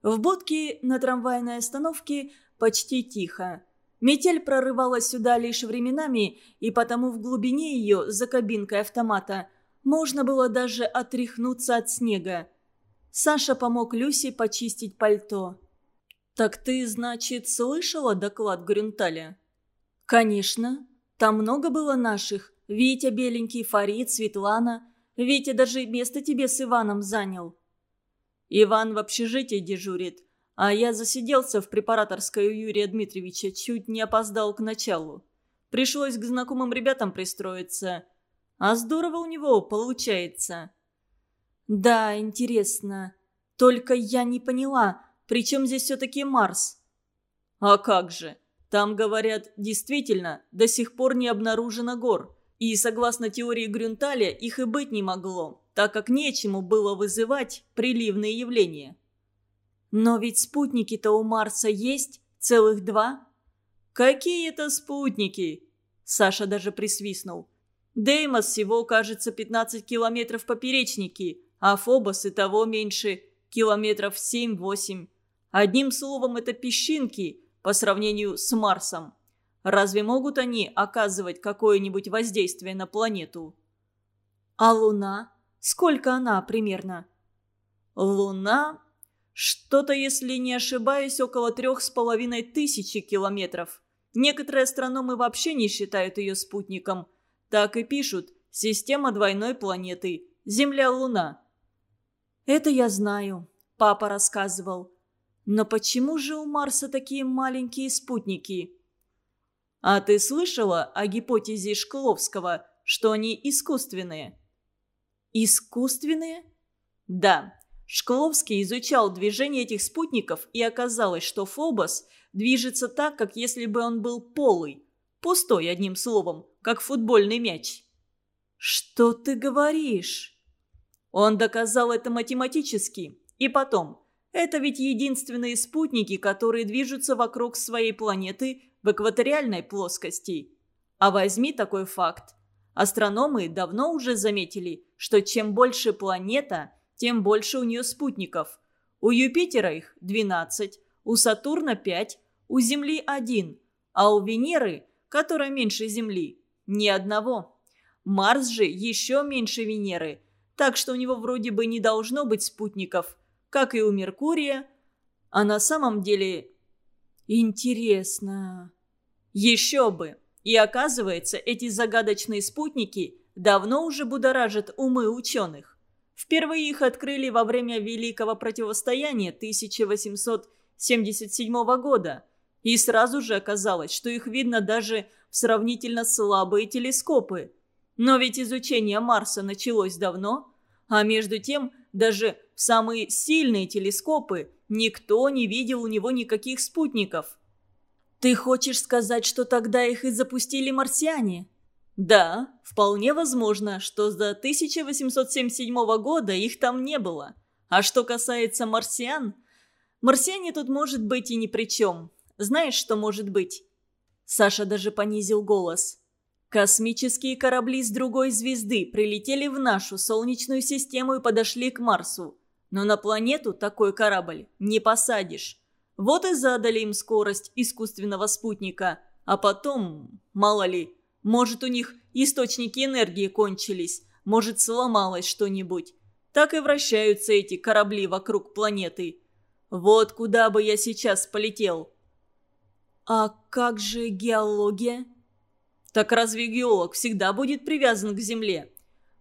В будке на трамвайной остановке почти тихо. Метель прорывалась сюда лишь временами, и потому в глубине ее, за кабинкой автомата, можно было даже отряхнуться от снега. Саша помог Люсе почистить пальто. «Так ты, значит, слышала доклад Грюнталя?» «Конечно. Там много было наших. Витя беленький, Фарид, Светлана. Витя даже место тебе с Иваном занял». «Иван в общежитии дежурит, а я засиделся в препараторской у Юрия Дмитриевича, чуть не опоздал к началу. Пришлось к знакомым ребятам пристроиться. А здорово у него получается». «Да, интересно. Только я не поняла, причем здесь все-таки Марс?» «А как же? Там, говорят, действительно до сих пор не обнаружено гор. И, согласно теории Грюнталя, их и быть не могло, так как нечему было вызывать приливные явления». «Но ведь спутники-то у Марса есть? Целых два?» «Какие это спутники?» Саша даже присвистнул. «Деймос всего, кажется, 15 километров поперечники, а Фобос и того меньше, километров 7-8. Одним словом, это песчинки по сравнению с Марсом. Разве могут они оказывать какое-нибудь воздействие на планету? А Луна? Сколько она примерно? Луна? Что-то, если не ошибаюсь, около трех с половиной тысячи километров. Некоторые астрономы вообще не считают ее спутником. Так и пишут система двойной планеты – Земля-Луна. Это я знаю, папа рассказывал. Но почему же у Марса такие маленькие спутники? А ты слышала о гипотезе Шкловского, что они искусственные? Искусственные? Да. Шкловский изучал движение этих спутников, и оказалось, что Фобос движется так, как если бы он был полый. Пустой, одним словом, как футбольный мяч. «Что ты говоришь?» Он доказал это математически. И потом, это ведь единственные спутники, которые движутся вокруг своей планеты в экваториальной плоскости. А возьми такой факт. Астрономы давно уже заметили, что чем больше планета, тем больше у нее спутников. У Юпитера их 12, у Сатурна 5, у Земли 1, а у Венеры, которая меньше Земли, ни одного. Марс же еще меньше Венеры, так что у него вроде бы не должно быть спутников, как и у Меркурия. А на самом деле... Интересно. Еще бы. И оказывается, эти загадочные спутники давно уже будоражат умы ученых. Впервые их открыли во время Великого противостояния 1877 года. И сразу же оказалось, что их видно даже в сравнительно слабые телескопы. Но ведь изучение Марса началось давно, а между тем даже в самые сильные телескопы никто не видел у него никаких спутников. «Ты хочешь сказать, что тогда их и запустили марсиане?» «Да, вполне возможно, что до 1877 года их там не было. А что касается марсиан, марсиане тут может быть и ни при чем. Знаешь, что может быть?» Саша даже понизил голос. «Космические корабли с другой звезды прилетели в нашу Солнечную систему и подошли к Марсу. Но на планету такой корабль не посадишь. Вот и задали им скорость искусственного спутника. А потом, мало ли, может у них источники энергии кончились, может сломалось что-нибудь. Так и вращаются эти корабли вокруг планеты. Вот куда бы я сейчас полетел. А как же геология? Так разве геолог всегда будет привязан к Земле?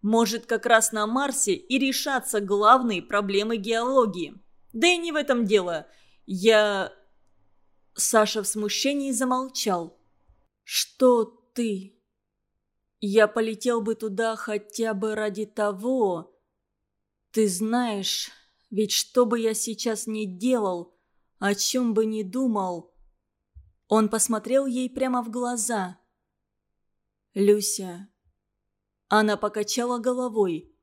Может, как раз на Марсе и решаться главные проблемы геологии. Да и не в этом дело – я...» Саша в смущении замолчал. «Что ты?» «Я полетел бы туда хотя бы ради того...» «Ты знаешь, ведь что бы я сейчас ни делал, о чем бы ни думал...» Он посмотрел ей прямо в глаза. «Люся...» Она покачала головой.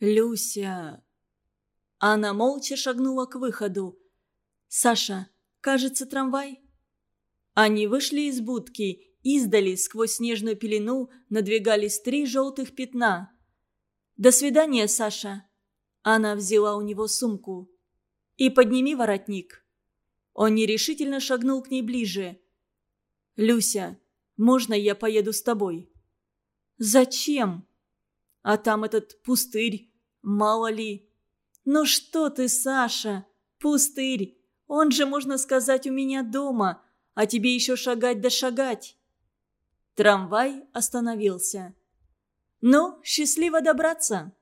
«Люся...» Она молча шагнула к выходу. «Саша, кажется, трамвай?» Они вышли из будки. Издали сквозь снежную пелену надвигались три желтых пятна. «До свидания, Саша!» Она взяла у него сумку. «И подними воротник». Он нерешительно шагнул к ней ближе. «Люся, можно я поеду с тобой?» «Зачем?» «А там этот пустырь, мало ли...» «Ну что ты, Саша? Пустырь. Он же, можно сказать, у меня дома, а тебе еще шагать да шагать». Трамвай остановился. «Ну, счастливо добраться!»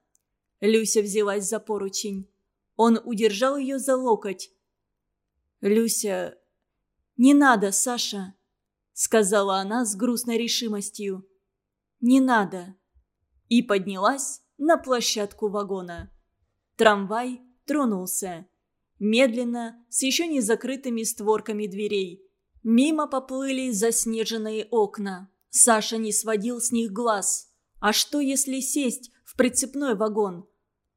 Люся взялась за поручень. Он удержал ее за локоть. «Люся, не надо, Саша!» Сказала она с грустной решимостью. «Не надо!» И поднялась на площадку вагона. Трамвай тронулся. Медленно, с еще не закрытыми створками дверей. Мимо поплыли заснеженные окна. Саша не сводил с них глаз. А что, если сесть в прицепной вагон?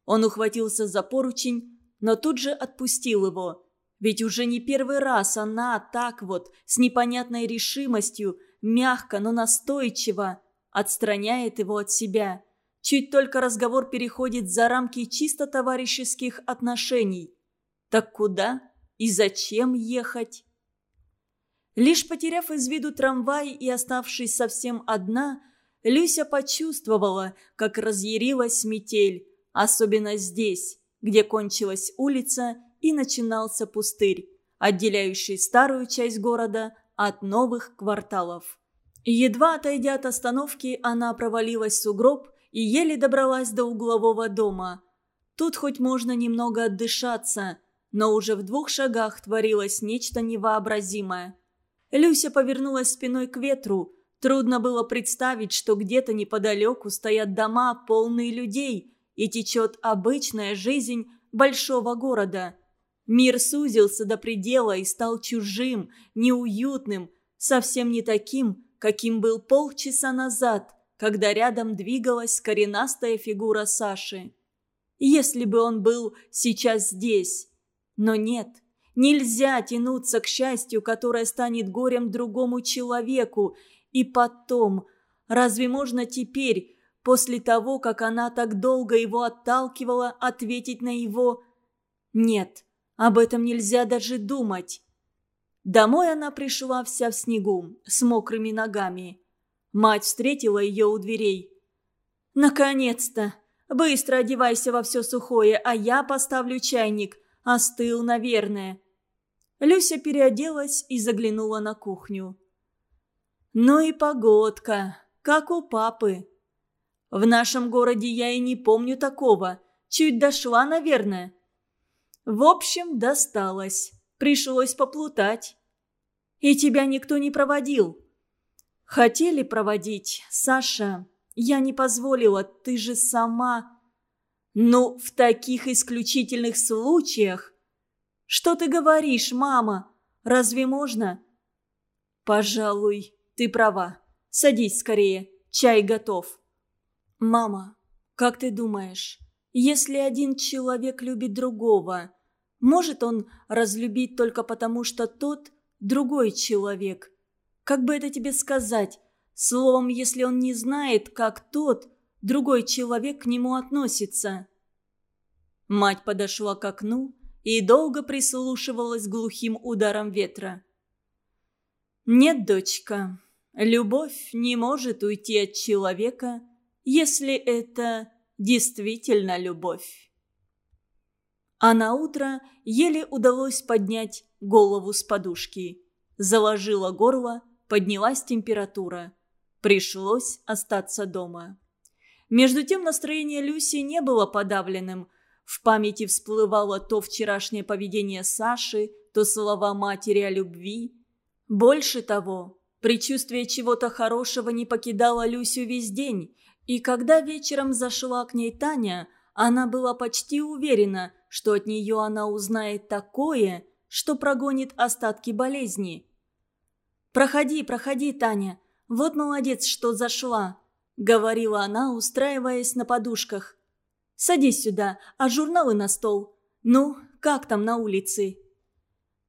Он ухватился за поручень, но тут же отпустил его. Ведь уже не первый раз она так вот, с непонятной решимостью, мягко, но настойчиво, отстраняет его от себя. Чуть только разговор переходит за рамки чисто товарищеских отношений. Так куда и зачем ехать? Лишь потеряв из виду трамвай и оставшись совсем одна, Люся почувствовала, как разъярилась метель, особенно здесь, где кончилась улица и начинался пустырь, отделяющий старую часть города от новых кварталов. Едва отойдя от остановки, она провалилась в сугроб и еле добралась до углового дома. Тут хоть можно немного отдышаться, но уже в двух шагах творилось нечто невообразимое. Люся повернулась спиной к ветру. Трудно было представить, что где-то неподалеку стоят дома, полные людей, и течет обычная жизнь большого города. Мир сузился до предела и стал чужим, неуютным, совсем не таким, каким был полчаса назад, когда рядом двигалась коренастая фигура Саши. Если бы он был сейчас здесь. Но нет, нельзя тянуться к счастью, которое станет горем другому человеку. И потом, разве можно теперь, после того, как она так долго его отталкивала, ответить на его «нет»? Об этом нельзя даже думать. Домой она пришла вся в снегу, с мокрыми ногами. Мать встретила ее у дверей. «Наконец-то! Быстро одевайся во все сухое, а я поставлю чайник. Остыл, наверное». Люся переоделась и заглянула на кухню. «Ну и погодка, как у папы. В нашем городе я и не помню такого. Чуть дошла, наверное. В общем, досталось. Пришлось поплутать. И тебя никто не проводил. Хотели проводить, Саша. Я не позволила, ты же сама... Ну, в таких исключительных случаях... Что ты говоришь, мама? Разве можно? Пожалуй, ты права. Садись скорее, чай готов. Мама, как ты думаешь, если один человек любит другого, может он разлюбить только потому, что тот другой человек? Как бы это тебе сказать? Словом, если он не знает, как тот, другой человек к нему относится. Мать подошла к окну и долго прислушивалась к глухим ударам ветра. «Нет, дочка, любовь не может уйти от человека, если это действительно любовь». А на утро еле удалось поднять голову с подушки. Заложила горло, поднялась температура. Пришлось остаться дома. Между тем настроение Люси не было подавленным. В памяти всплывало то вчерашнее поведение Саши, то слова матери о любви. Больше того, предчувствие чего-то хорошего не покидало Люсю весь день, и когда вечером зашла к ней Таня, она была почти уверена – что от нее она узнает такое, что прогонит остатки болезни. «Проходи, проходи, Таня. Вот молодец, что зашла», — говорила она, устраиваясь на подушках. «Садись сюда, а журналы на стол. Ну, как там на улице?»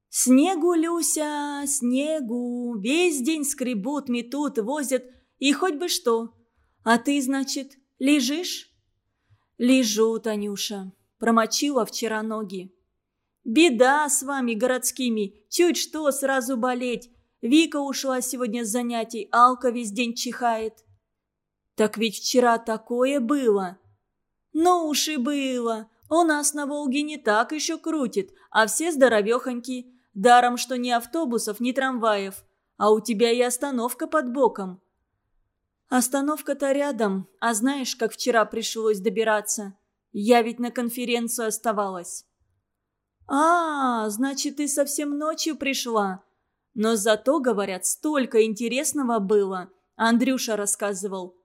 «Снегу, Люся, снегу. Весь день скребут, метут, возят, и хоть бы что. А ты, значит, лежишь?» «Лежу, Танюша промочила вчера ноги. «Беда с вами, городскими. Чуть что, сразу болеть. Вика ушла сегодня с занятий, Алка весь день чихает». «Так ведь вчера такое было». «Ну уж и было. У нас на Волге не так еще крутит, а все здоровехоньки. Даром, что ни автобусов, ни трамваев. А у тебя и остановка под боком». «Остановка-то рядом, а знаешь, как вчера пришлось добираться?» Я ведь на конференцию оставалась». «А, значит, ты совсем ночью пришла. Но зато, говорят, столько интересного было», — Андрюша рассказывал.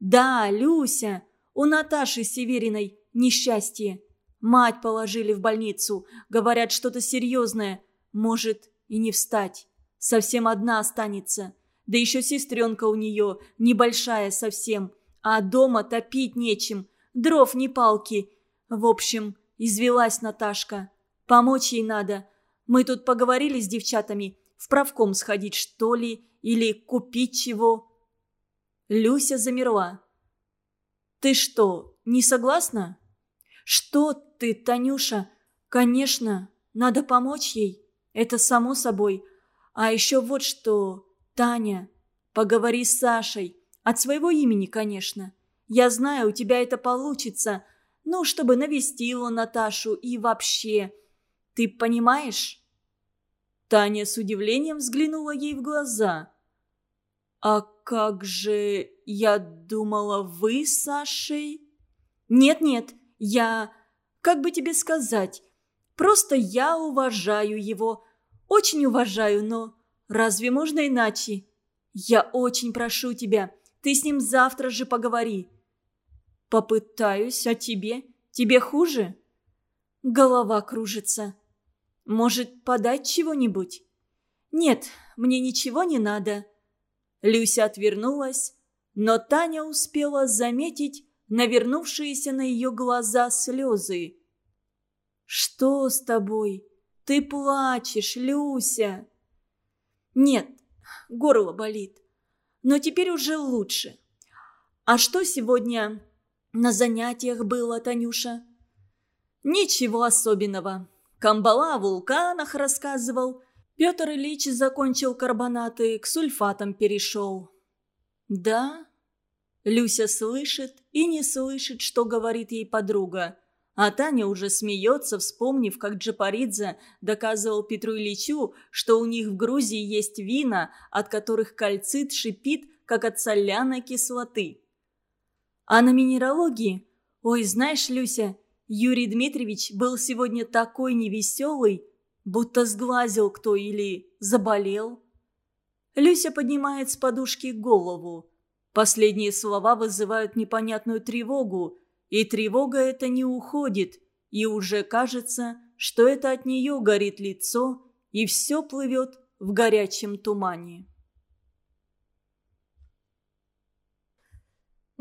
«Да, Люся, у Наташи Севериной несчастье. Мать положили в больницу. Говорят, что-то серьезное. Может, и не встать. Совсем одна останется. Да еще сестренка у нее, небольшая совсем. А дома топить нечем дров не палки. В общем, извелась Наташка. Помочь ей надо. Мы тут поговорили с девчатами. В правком сходить, что ли? Или купить чего?» Люся замерла. «Ты что, не согласна?» «Что ты, Танюша? Конечно, надо помочь ей. Это само собой. А еще вот что, Таня, поговори с Сашей. От своего имени, конечно. Я знаю, у тебя это получится. Ну, чтобы навестила Наташу и вообще. Ты понимаешь?» Таня с удивлением взглянула ей в глаза. «А как же, я думала, вы с Сашей?» «Нет-нет, я... Как бы тебе сказать? Просто я уважаю его. Очень уважаю, но... Разве можно иначе? Я очень прошу тебя, ты с ним завтра же поговори». «Попытаюсь, а тебе? Тебе хуже?» Голова кружится. «Может, подать чего-нибудь?» «Нет, мне ничего не надо». Люся отвернулась, но Таня успела заметить навернувшиеся на ее глаза слезы. «Что с тобой? Ты плачешь, Люся!» «Нет, горло болит, но теперь уже лучше. А что сегодня на занятиях было, Танюша?» «Ничего особенного. Камбала о вулканах рассказывал. Петр Ильич закончил карбонаты, к сульфатам перешел». «Да?» Люся слышит и не слышит, что говорит ей подруга. А Таня уже смеется, вспомнив, как Джапаридзе доказывал Петру Ильичу, что у них в Грузии есть вина, от которых кальцит шипит, как от соляной кислоты. А на минералогии... Ой, знаешь, Люся, Юрий Дмитриевич был сегодня такой невеселый, будто сглазил кто или заболел. Люся поднимает с подушки голову. Последние слова вызывают непонятную тревогу, и тревога эта не уходит, и уже кажется, что это от нее горит лицо, и все плывет в горячем тумане.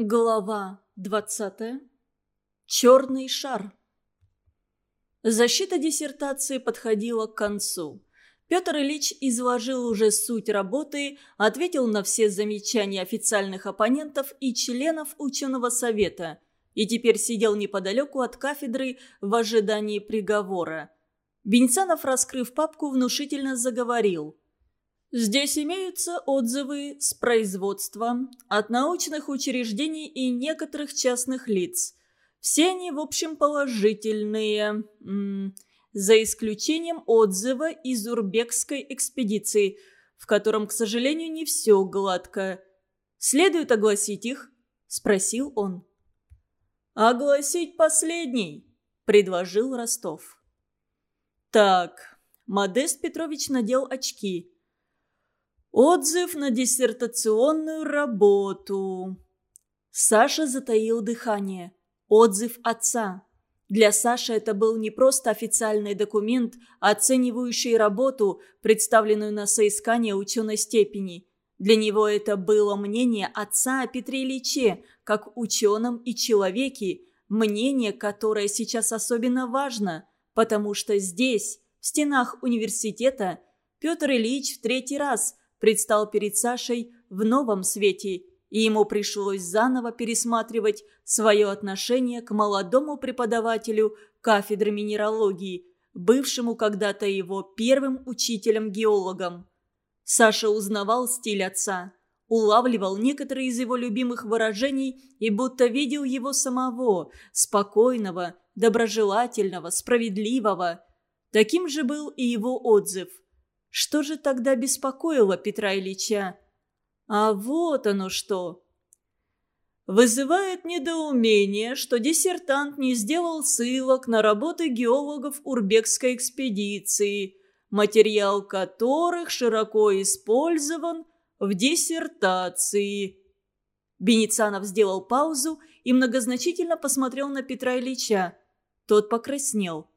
Глава двадцатая. Черный шар. Защита диссертации подходила к концу. Петр Ильич изложил уже суть работы, ответил на все замечания официальных оппонентов и членов ученого совета и теперь сидел неподалеку от кафедры в ожидании приговора. Бенцанов, раскрыв папку, внушительно заговорил. «Здесь имеются отзывы с производства от научных учреждений и некоторых частных лиц. Все они, в общем, положительные за исключением отзыва из Урбекской экспедиции, в котором, к сожалению, не все гладко. «Следует огласить их?» – спросил он. «Огласить последний», – предложил Ростов. «Так», – Модест Петрович надел очки. «Отзыв на диссертационную работу». Саша затаил дыхание. Отзыв отца. Для Саши это был не просто официальный документ, оценивающий работу, представленную на соискание ученой степени. Для него это было мнение отца о Петре Ильиче, как ученом и человеке, мнение, которое сейчас особенно важно, потому что здесь, в стенах университета, Петр Ильич в третий раз предстал перед Сашей в новом свете – и ему пришлось заново пересматривать свое отношение к молодому преподавателю кафедры минералогии, бывшему когда-то его первым учителем-геологом. Саша узнавал стиль отца, улавливал некоторые из его любимых выражений и будто видел его самого, спокойного, доброжелательного, справедливого. Таким же был и его отзыв. Что же тогда беспокоило Петра Ильича? А вот оно что. Вызывает недоумение, что диссертант не сделал ссылок на работы геологов Урбекской экспедиции, материал которых широко использован в диссертации. Беницанов сделал паузу и многозначительно посмотрел на Петра Ильича. Тот покраснел.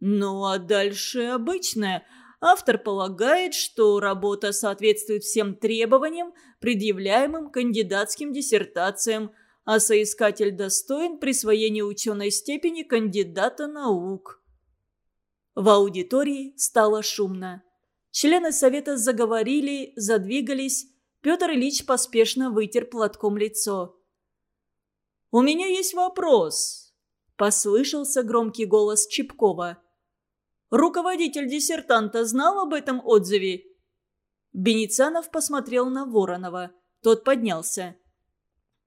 «Ну а дальше обычное – Автор полагает, что работа соответствует всем требованиям, предъявляемым кандидатским диссертациям, а соискатель достоин присвоения ученой степени кандидата наук. В аудитории стало шумно. Члены совета заговорили, задвигались. Петр Ильич поспешно вытер платком лицо. «У меня есть вопрос», – послышался громкий голос Чепкова. Руководитель диссертанта знал об этом отзыве?» Беницанов посмотрел на Воронова. Тот поднялся.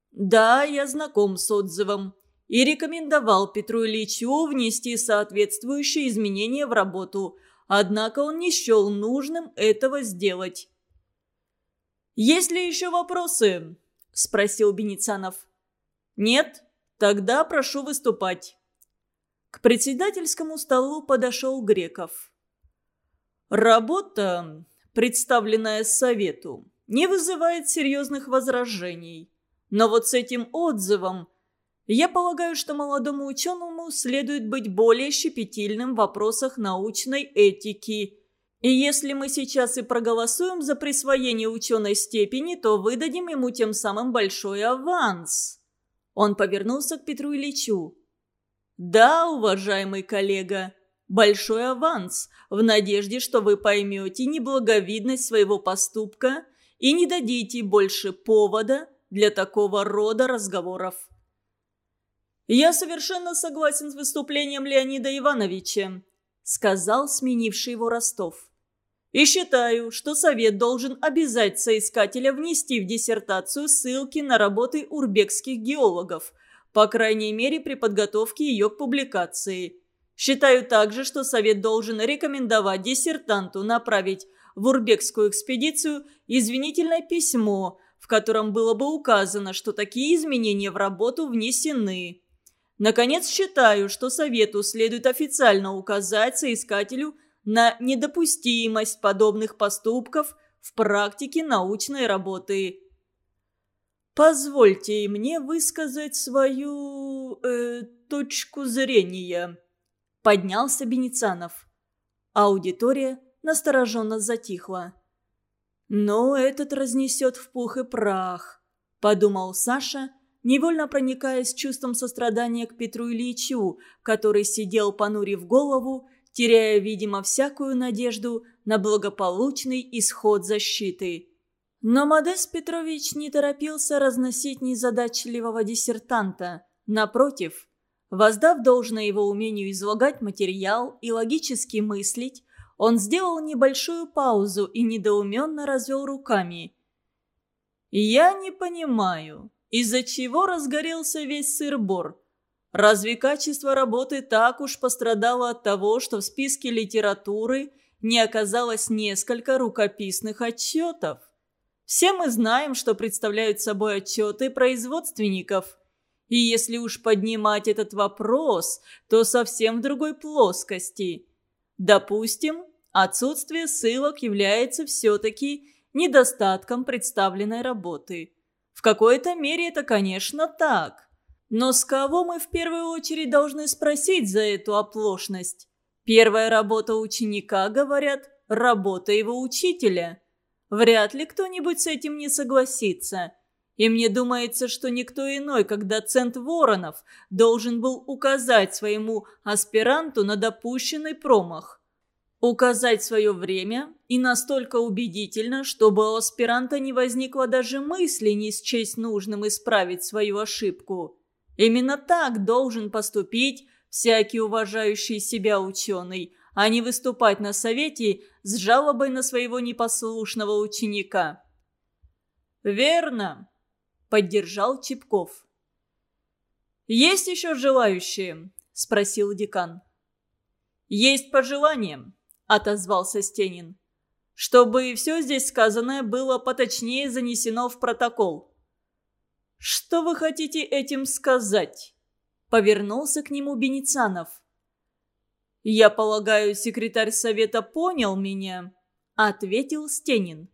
«Да, я знаком с отзывом и рекомендовал Петру Ильичу внести соответствующие изменения в работу, однако он не счел нужным этого сделать». «Есть ли еще вопросы?» – спросил Беницанов. «Нет? Тогда прошу выступать». К председательскому столу подошел Греков. «Работа, представленная Совету, не вызывает серьезных возражений. Но вот с этим отзывом я полагаю, что молодому ученому следует быть более щепетильным в вопросах научной этики. И если мы сейчас и проголосуем за присвоение ученой степени, то выдадим ему тем самым большой аванс. Он повернулся к Петру Ильичу. «Да, уважаемый коллега, большой аванс, в надежде, что вы поймете неблаговидность своего поступка и не дадите больше повода для такого рода разговоров». «Я совершенно согласен с выступлением Леонида Ивановича», сказал сменивший его Ростов. «И считаю, что Совет должен обязать соискателя внести в диссертацию ссылки на работы урбекских геологов, по крайней мере при подготовке ее к публикации. Считаю также, что Совет должен рекомендовать диссертанту направить в урбекскую экспедицию извинительное письмо, в котором было бы указано, что такие изменения в работу внесены». Наконец, считаю, что Совету следует официально указать соискателю на недопустимость подобных поступков в практике научной работы. «Позвольте мне высказать свою... Э, точку зрения», – поднялся Беницанов. Аудитория настороженно затихла. «Но этот разнесет в пух и прах», – подумал Саша – невольно проникаясь чувством сострадания к Петру Ильичу, который сидел, понурив голову, теряя, видимо, всякую надежду на благополучный исход защиты. Но Модест Петрович не торопился разносить незадачливого диссертанта. Напротив, воздав должное его умению излагать материал и логически мыслить, он сделал небольшую паузу и недоуменно развел руками. «Я не понимаю, из-за чего разгорелся весь сыр-бор. Разве качество работы так уж пострадало от того, что в списке литературы не оказалось несколько рукописных отчетов? Все мы знаем, что представляют собой отчеты производственников. И если уж поднимать этот вопрос, то совсем в другой плоскости. Допустим, отсутствие ссылок является все-таки недостатком представленной работы. В какой-то мере это, конечно, так. Но с кого мы в первую очередь должны спросить за эту оплошность? Первая работа ученика, говорят, работа его учителя. Вряд ли кто-нибудь с этим не согласится. И мне думается, что никто иной, как доцент Воронов, должен был указать своему аспиранту на допущенный промах указать свое время и настолько убедительно, чтобы у аспиранта не возникло даже мысли не счесть нужным исправить свою ошибку. Именно так должен поступить всякий уважающий себя ученый, а не выступать на совете с жалобой на своего непослушного ученика. «Верно», — поддержал Чепков. «Есть еще желающие?» – спросил декан. «Есть пожелания. – отозвался Стенин. «Чтобы все здесь сказанное было поточнее занесено в протокол». «Что вы хотите этим сказать?» – повернулся к нему Беницанов. «Я полагаю, секретарь совета понял меня», – ответил Стенин.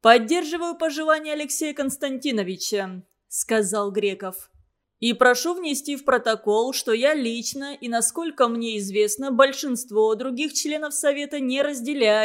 «Поддерживаю пожелания Алексея Константиновича», – сказал Греков. И прошу внести в протокол, что я лично и, насколько мне известно, большинство других членов Совета не разделяем